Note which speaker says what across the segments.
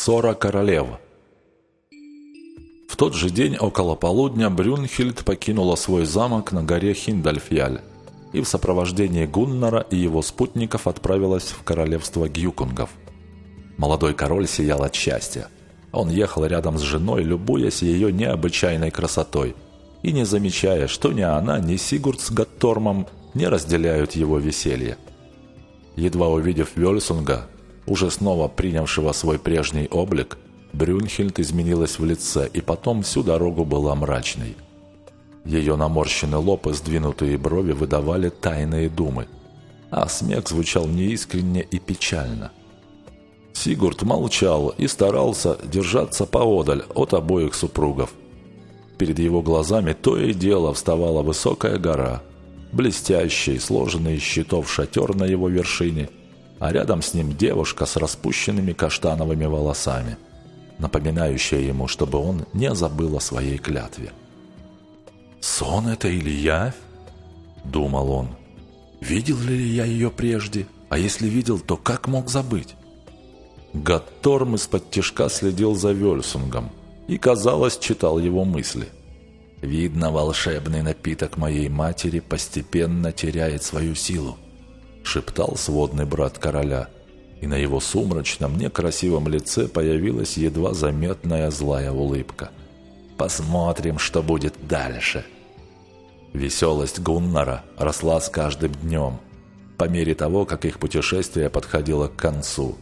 Speaker 1: Ссора королев. В тот же день около полудня Брюнхильд покинула свой замок на горе Хиндальфьяль и в сопровождении Гуннара и его спутников отправилась в королевство Гюкунгов. Молодой король сиял от счастья. Он ехал рядом с женой, любуясь ее необычайной красотой и не замечая, что ни она, ни Сигурд с Гаттормом не разделяют его веселье. Едва увидев Вельсунга, уже снова принявшего свой прежний облик, Брюнхельд изменилась в лице и потом всю дорогу была мрачной. Ее наморщенный лоб и сдвинутые брови выдавали тайные думы, а смех звучал неискренне и печально. Сигурд молчал и старался держаться поодаль от обоих супругов. Перед его глазами то и дело вставала высокая гора, блестящий, сложенный из щитов шатер на его вершине – а рядом с ним девушка с распущенными каштановыми волосами, напоминающая ему, чтобы он не забыл о своей клятве. «Сон это или явь?» – думал он. «Видел ли я ее прежде? А если видел, то как мог забыть?» Гатторм из-под тишка следил за Вельсунгом и, казалось, читал его мысли. «Видно, волшебный напиток моей матери постепенно теряет свою силу», шептал сводный брат короля, и на его сумрачном, некрасивом лице появилась едва заметная злая улыбка. «Посмотрим, что будет дальше». Веселость Гуннара росла с каждым днем, по мере того, как их путешествие подходило к концу.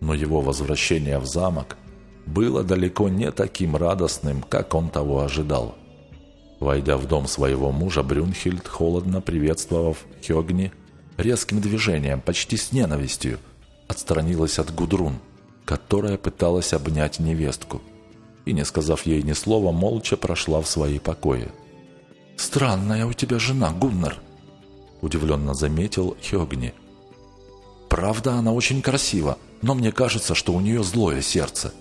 Speaker 1: Но его возвращение в замок было далеко не таким радостным, как он того ожидал. Войдя в дом своего мужа, Брюнхильд, холодно приветствовав Хёгни, резким движением, почти с ненавистью, отстранилась от Гудрун, которая пыталась обнять невестку, и, не сказав ей ни слова, молча прошла в свои покои. «Странная у тебя жена, Гуннар», – удивленно заметил Хёгни. «Правда, она очень красива, но мне кажется, что у нее злое сердце».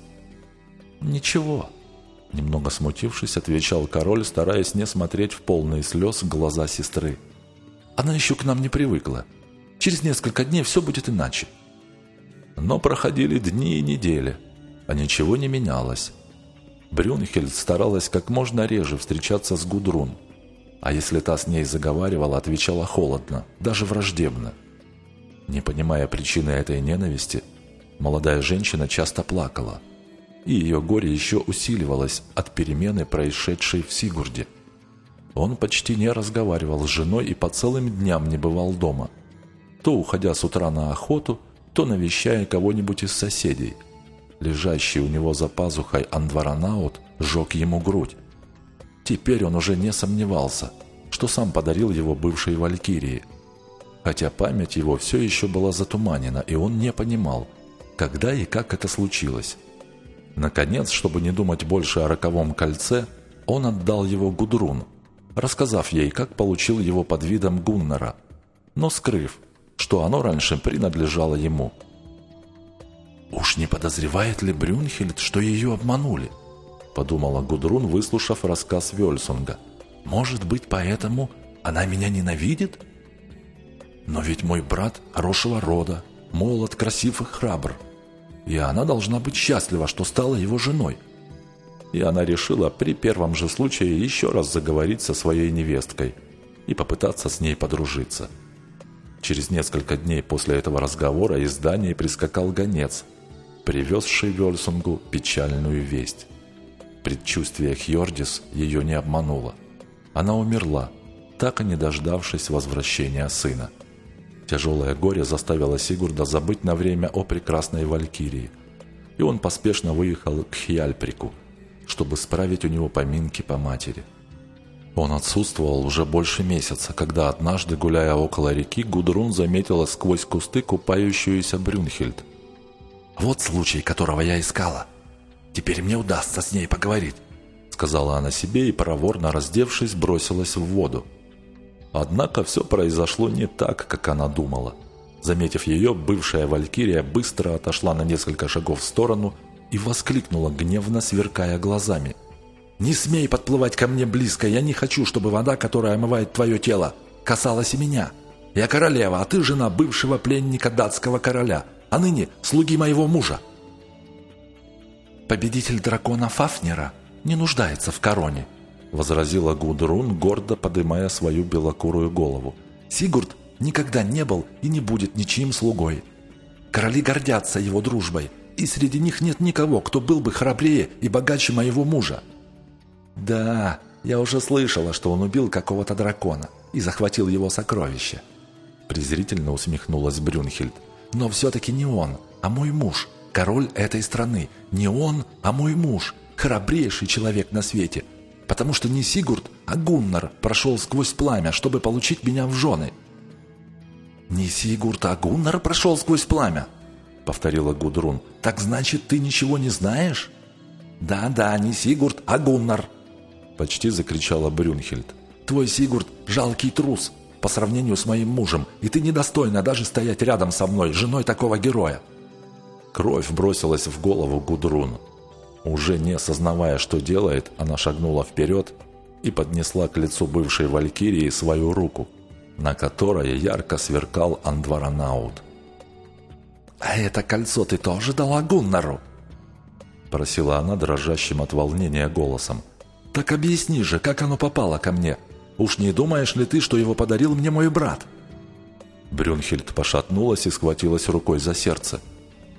Speaker 1: «Ничего», – немного смутившись, отвечал король, стараясь не смотреть в полные слез глаза сестры. Она еще к нам не привыкла. Через несколько дней все будет иначе. Но проходили дни и недели, а ничего не менялось. Брюнхельд старалась как можно реже встречаться с Гудрун, а если та с ней заговаривала, отвечала холодно, даже враждебно. Не понимая причины этой ненависти, молодая женщина часто плакала, и ее горе еще усиливалось от перемены, происшедшей в Сигурде – он почти не разговаривал с женой и по целым дням не бывал дома. То уходя с утра на охоту, то навещая кого-нибудь из соседей. Лежащий у него за пазухой Андваранаут сжег ему грудь. Теперь он уже не сомневался, что сам подарил его бывшей Валькирии. Хотя память его все еще была затуманена, и он не понимал, когда и как это случилось. Наконец, чтобы не думать больше о роковом кольце, он отдал его Гудрун, рассказав ей, как получил его под видом Гуннера, но скрыв, что оно раньше принадлежало ему. «Уж не подозревает ли Брюнхельд, что ее обманули?» – подумала Гудрун, выслушав рассказ Вельсунга. «Может быть, поэтому она меня ненавидит? Но ведь мой брат хорошего рода, молод, красив и храбр, и она должна быть счастлива, что стала его женой» и она решила при первом же случае еще раз заговорить со своей невесткой и попытаться с ней подружиться. Через несколько дней после этого разговора из здания прискакал гонец, привезший Вельсунгу печальную весть. Предчувствие Хьордис ее не обмануло. Она умерла, так и не дождавшись возвращения сына. Тяжелое горе заставило Сигурда забыть на время о прекрасной Валькирии, и он поспешно выехал к Хьяльприку, чтобы справить у него поминки по матери. Он отсутствовал уже больше месяца, когда однажды, гуляя около реки, Гудрун заметила сквозь кусты купающуюся Брюнхельд. «Вот случай, которого я искала. Теперь мне удастся с ней поговорить», сказала она себе и, проворно раздевшись, бросилась в воду. Однако все произошло не так, как она думала. Заметив ее, бывшая Валькирия быстро отошла на несколько шагов в сторону и воскликнула, гневно сверкая глазами. «Не смей подплывать ко мне близко, я не хочу, чтобы вода, которая омывает твое тело, касалась и меня. Я королева, а ты жена бывшего пленника датского короля, а ныне слуги моего мужа». победитель дракона Фафнера не нуждается в короне», возразила Гудрун, гордо подымая свою белокурую голову. «Сигурд никогда не был и не будет ничьим слугой. Короли гордятся его дружбой, и среди них нет никого, кто был бы храбрее и богаче моего мужа». «Да, я уже слышала, что он убил какого-то дракона и захватил его сокровища», презрительно усмехнулась Брюнхельд. «Но все-таки не он, а мой муж, король этой страны. Не он, а мой муж, храбрейший человек на свете. Потому что не Сигурд, а Гуннар прошел сквозь пламя, чтобы получить меня в жены». «Не Сигурд, а Гуннар прошел сквозь пламя», — повторила Гудрун. «Так значит, ты ничего не знаешь?» «Да-да, не Сигурд, а Гуннар», — почти закричала Брюнхельд. «Твой Сигурд — жалкий трус по сравнению с моим мужем, и ты недостойна даже стоять рядом со мной, женой такого героя». Кровь бросилась в голову Гудрун. Уже не осознавая, что делает, она шагнула вперед и поднесла к лицу бывшей валькирии свою руку, на которой ярко сверкал Андваранаут. «А это кольцо ты тоже дала Гуннару?» Просила она дрожащим от волнения голосом. «Так объясни же, как оно попало ко мне? Уж не думаешь ли ты, что его подарил мне мой брат?» Брюнхельд пошатнулась и схватилась рукой за сердце.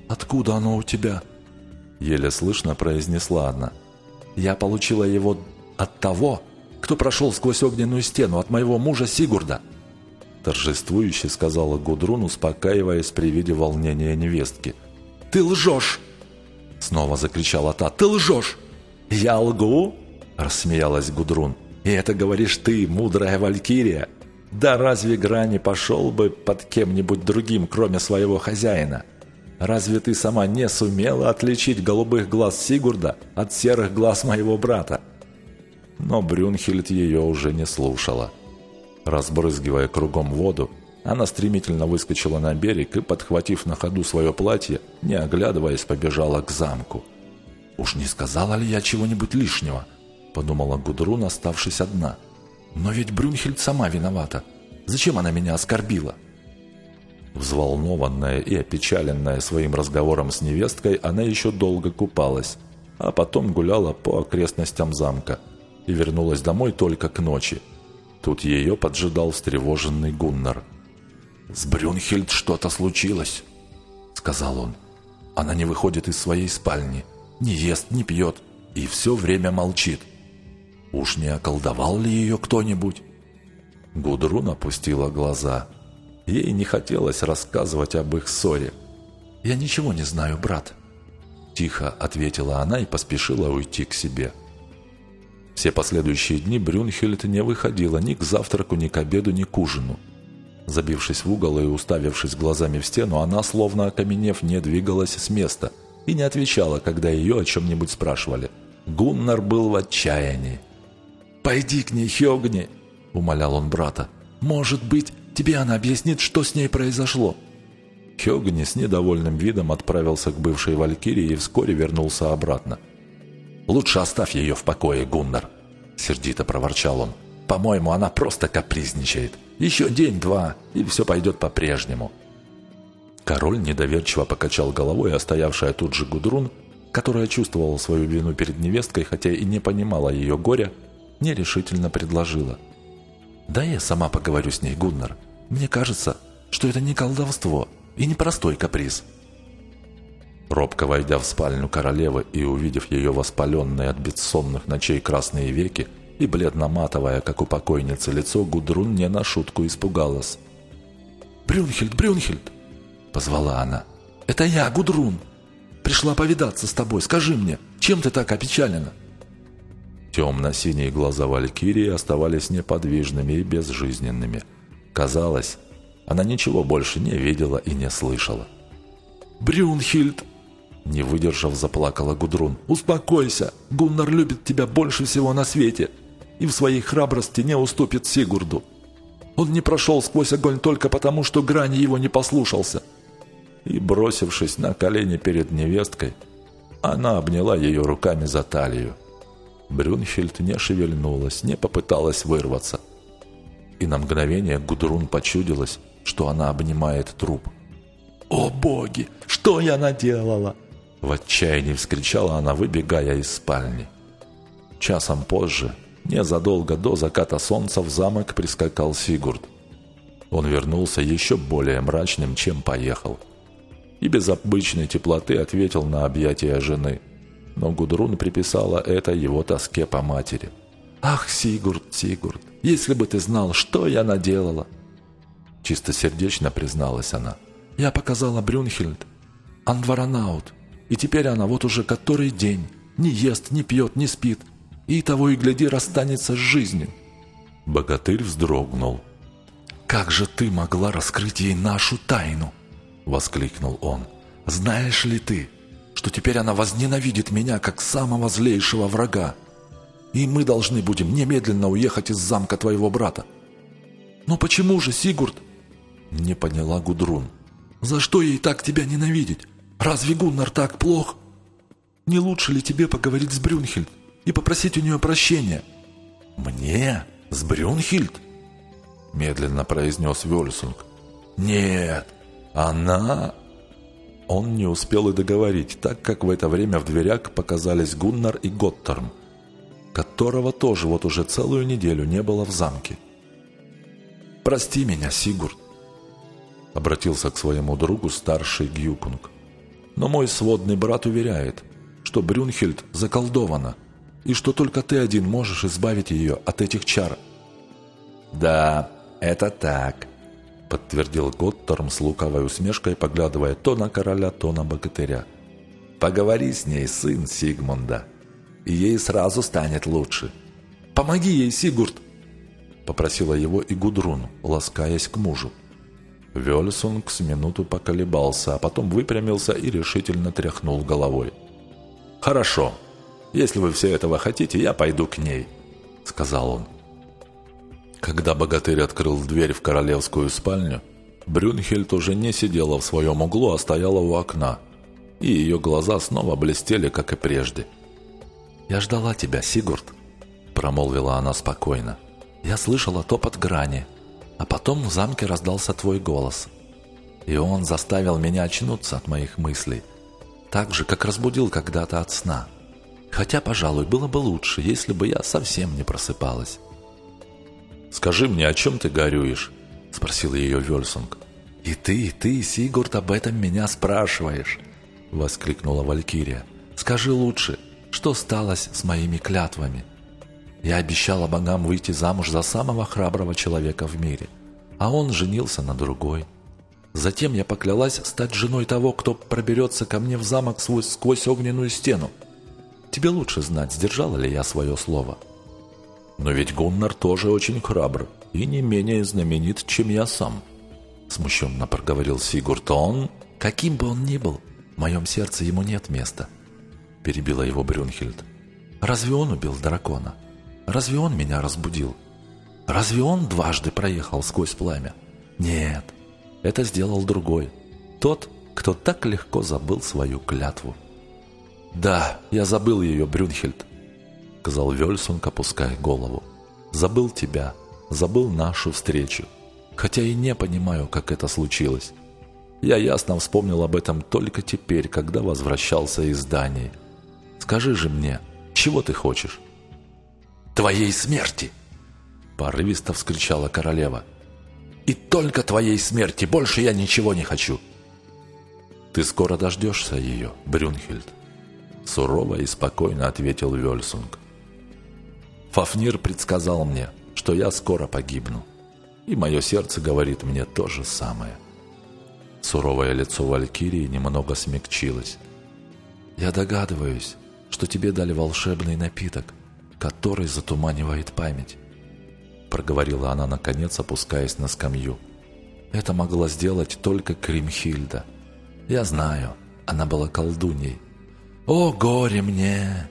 Speaker 1: «Откуда оно у тебя?» Еле слышно произнесла она. «Я получила его от того, кто прошел сквозь огненную стену, от моего мужа Сигурда!» Торжествующе сказала Гудрун, успокаиваясь при виде волнения невестки. «Ты лжешь!» Снова закричала та. «Ты лжешь!» «Я лгу?» Рассмеялась Гудрун. «И это говоришь ты, мудрая валькирия? Да разве Грани пошел бы под кем-нибудь другим, кроме своего хозяина? Разве ты сама не сумела отличить голубых глаз Сигурда от серых глаз моего брата?» Но Брюнхельд ее уже не слушала. Разбрызгивая кругом воду, она стремительно выскочила на берег и, подхватив на ходу свое платье, не оглядываясь, побежала к замку. «Уж не сказала ли я чего-нибудь лишнего?» – подумала Гудрун, оставшись одна. «Но ведь Брюнхельд сама виновата. Зачем она меня оскорбила?» Взволнованная и опечаленная своим разговором с невесткой, она еще долго купалась, а потом гуляла по окрестностям замка и вернулась домой только к ночи. Тут ее поджидал встревоженный Гуннар. «С Брюнхельд что-то случилось», — сказал он. «Она не выходит из своей спальни, не ест, не пьет и все время молчит. Уж не околдовал ли ее кто-нибудь?» Гудрун опустила глаза — Ей не хотелось рассказывать об их ссоре. «Я ничего не знаю, брат», – тихо ответила она и поспешила уйти к себе. Все последующие дни Брюнхельд не выходила ни к завтраку, ни к обеду, ни к ужину. Забившись в угол и уставившись глазами в стену, она, словно окаменев, не двигалась с места и не отвечала, когда ее о чем-нибудь спрашивали. Гуннар был в отчаянии. «Пойди к ней, Хёгни!» – умолял он брата. «Может быть, Тебе она объяснит, что с ней произошло». Хёгни с недовольным видом отправился к бывшей Валькирии и вскоре вернулся обратно. «Лучше оставь ее в покое, Гуннар», — сердито проворчал он. «По-моему, она просто капризничает. Еще день-два, и все пойдет по-прежнему». Король недоверчиво покачал головой, а стоявшая тут же Гудрун, которая чувствовала свою вину перед невесткой, хотя и не понимала ее горя, нерешительно предложила — «Да я сама поговорю с ней, Гуннар. Мне кажется, что это не колдовство и не простой каприз». Робко войдя в спальню королевы и увидев ее воспаленные от бессонных ночей красные веки и бледно-матовое, как у покойницы, лицо, Гудрун не на шутку испугалась. «Брюнхельд, Брюнхельд!» — позвала она. «Это я, Гудрун! Пришла повидаться с тобой. Скажи мне, чем ты так опечалена?» Темно-синие глаза Валькирии оставались неподвижными и безжизненными. Казалось, она ничего больше не видела и не слышала. «Брюнхильд!» Не выдержав, заплакала Гудрун. «Успокойся! Гуннар любит тебя больше всего на свете и в своей храбрости не уступит Сигурду. Он не прошел сквозь огонь только потому, что Грани его не послушался». И, бросившись на колени перед невесткой, она обняла ее руками за талию. Брюнхельд не шевельнулась, не попыталась вырваться. И на мгновение Гудрун почудилась, что она обнимает труп. «О боги! Что я наделала?» В отчаянии вскричала она, выбегая из спальни. Часом позже, незадолго до заката солнца, в замок прискакал Сигурд. Он вернулся еще более мрачным, чем поехал. И без обычной теплоты ответил на объятия жены. Но Гудрун приписала это его тоске по матери. «Ах, Сигурд, Сигурд, если бы ты знал, что я наделала!» Чистосердечно призналась она. «Я показала Брюнхельд, Анваранаут, и теперь она вот уже который день не ест, не пьет, не спит, и того и гляди расстанется с жизнью. Богатырь вздрогнул. «Как же ты могла раскрыть ей нашу тайну?» — воскликнул он. «Знаешь ли ты, что теперь она возненавидит меня как самого злейшего врага? И мы должны будем немедленно уехать из замка твоего брата». «Но почему же, Сигурд?» — не поняла Гудрун. «За что ей так тебя ненавидеть? Разве Гуннар так плох? Не лучше ли тебе поговорить с Брюнхельд и попросить у нее прощения?» «Мне? С Брюнхельд?» Медленно произнес Вельсунг. «Нет, она...» Он не успел и договорить, так как в это время в дверях показались Гуннар и Готтерм, которого тоже вот уже целую неделю не было в замке. «Прости меня, Сигурд», — обратился к своему другу старший Гюкунг. Но мой сводный брат уверяет, что Брюнхельд заколдована, и что только ты один можешь избавить ее от этих чар. «Да, это так», — подтвердил Готтерм с лукавой усмешкой, поглядывая то на короля, то на богатыря. «Поговори с ней, сын Сигмунда, и ей сразу станет лучше». «Помоги ей, Сигурд!» — попросила его и Гудрун, ласкаясь к мужу. Вельсунг с минуту поколебался, а потом выпрямился и решительно тряхнул головой. «Хорошо. Если вы все этого хотите, я пойду к ней», — сказал он. Когда богатырь открыл дверь в королевскую спальню, Брюнхельд уже не сидела в своем углу, а стояла у окна, и ее глаза снова блестели, как и прежде. «Я ждала тебя, Сигурд», — промолвила она спокойно. «Я слышала топот грани, а потом в замке раздался твой голос. И он заставил меня очнуться от моих мыслей, так же, как разбудил когда-то от сна. Хотя, пожалуй, было бы лучше, если бы я совсем не просыпалась. «Скажи мне, о чем ты горюешь?» – спросил ее Вельсунг. «И ты, и ты, Сигурд, об этом меня спрашиваешь!» – воскликнула Валькирия. «Скажи лучше, что сталось с моими клятвами?» Я обещала богам выйти замуж за самого храброго человека в мире, а он женился на другой. Затем я поклялась стать женой того, кто проберется ко мне в замок свой сквозь огненную стену. Тебе лучше знать, сдержала ли я свое слово. Но ведь Гуннар тоже очень храбр и не менее знаменит, чем я сам. Смущенно проговорил Сигурд. Он, каким бы он ни был, в моем сердце ему нет места. Перебила его Брюнхельд. Разве он убил дракона? Разве он меня разбудил? Разве он дважды проехал сквозь пламя? Нет, это сделал другой. Тот, кто так легко забыл свою клятву. «Да, я забыл ее, Брюнхельд», — сказал Вельсунг, опуская голову. «Забыл тебя, забыл нашу встречу, хотя и не понимаю, как это случилось. Я ясно вспомнил об этом только теперь, когда возвращался из Дании. Скажи же мне, чего ты хочешь?» Твоей смерти!» Порывисто вскричала королева. «И только твоей смерти! Больше я ничего не хочу!» «Ты скоро дождешься ее, Брюнхельд!» Сурово и спокойно ответил Вельсунг. «Фафнир предсказал мне, что я скоро погибну, и мое сердце говорит мне то же самое». Суровое лицо Валькирии немного смягчилось. «Я догадываюсь, что тебе дали волшебный напиток», который затуманивает память», — проговорила она, наконец, опускаясь на скамью. «Это могла сделать только Кримхильда. Я знаю, она была колдуньей». «О, горе мне!»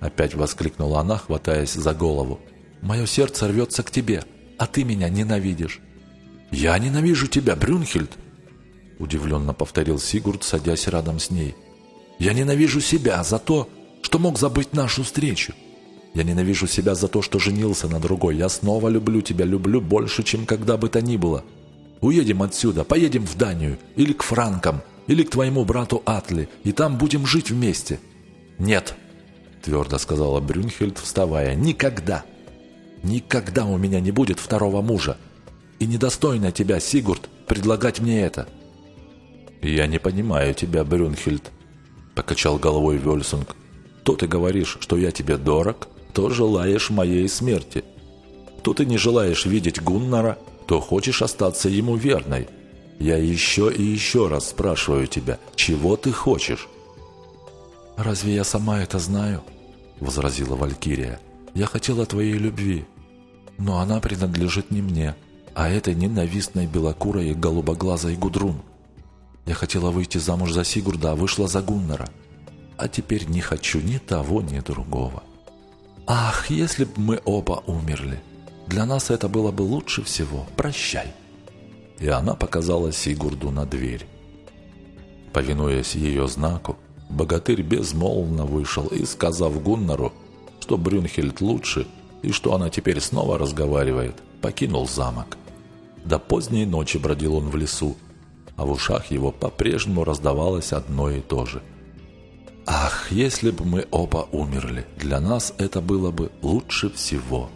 Speaker 1: Опять воскликнула она, хватаясь за голову. «Мое сердце рвется к тебе, а ты меня ненавидишь». «Я ненавижу тебя, Брюнхельд!» Удивленно повторил Сигурд, садясь рядом с ней. «Я ненавижу себя за то, что мог забыть нашу встречу. Я ненавижу себя за то, что женился на другой. Я снова люблю тебя, люблю больше, чем когда бы то ни было. Уедем отсюда, поедем в Данию или к франкам. или к твоему брату Атли, и там будем жить вместе». «Нет», — твердо сказала Брюнхельд, вставая, — «никогда! Никогда у меня не будет второго мужа! И недостойно тебя, Сигурд, предлагать мне это!» «Я не понимаю тебя, Брюнхельд», — покачал головой Вельсунг. «То ты говоришь, что я тебе дорог, то желаешь моей смерти. То ты не желаешь видеть Гуннара, то хочешь остаться ему верной. Я еще и еще раз спрашиваю тебя, чего ты хочешь?»
Speaker 2: «Разве я сама это знаю?» — возразила Валькирия. «Я хотела твоей любви, но она принадлежит не мне, а этой ненавистной белокурой и голубоглазой Гудрун. Я хотела выйти замуж за Сигурда, а вышла за Гуннара. А теперь не хочу ни того, ни другого. Ах, если бы мы оба умерли! Для нас это было бы лучше всего. Прощай!»
Speaker 1: И она показала Сигурду на дверь. Повинуясь ее знаку, богатырь безмолвно вышел и, сказав Гуннару, что Брюнхельд лучше и что она теперь снова разговаривает, покинул замок. До поздней ночи бродил он в лесу, а в ушах его по-прежнему раздавалось одно и то же. «Ах, если бы мы оба умерли, для нас это было бы лучше всего!»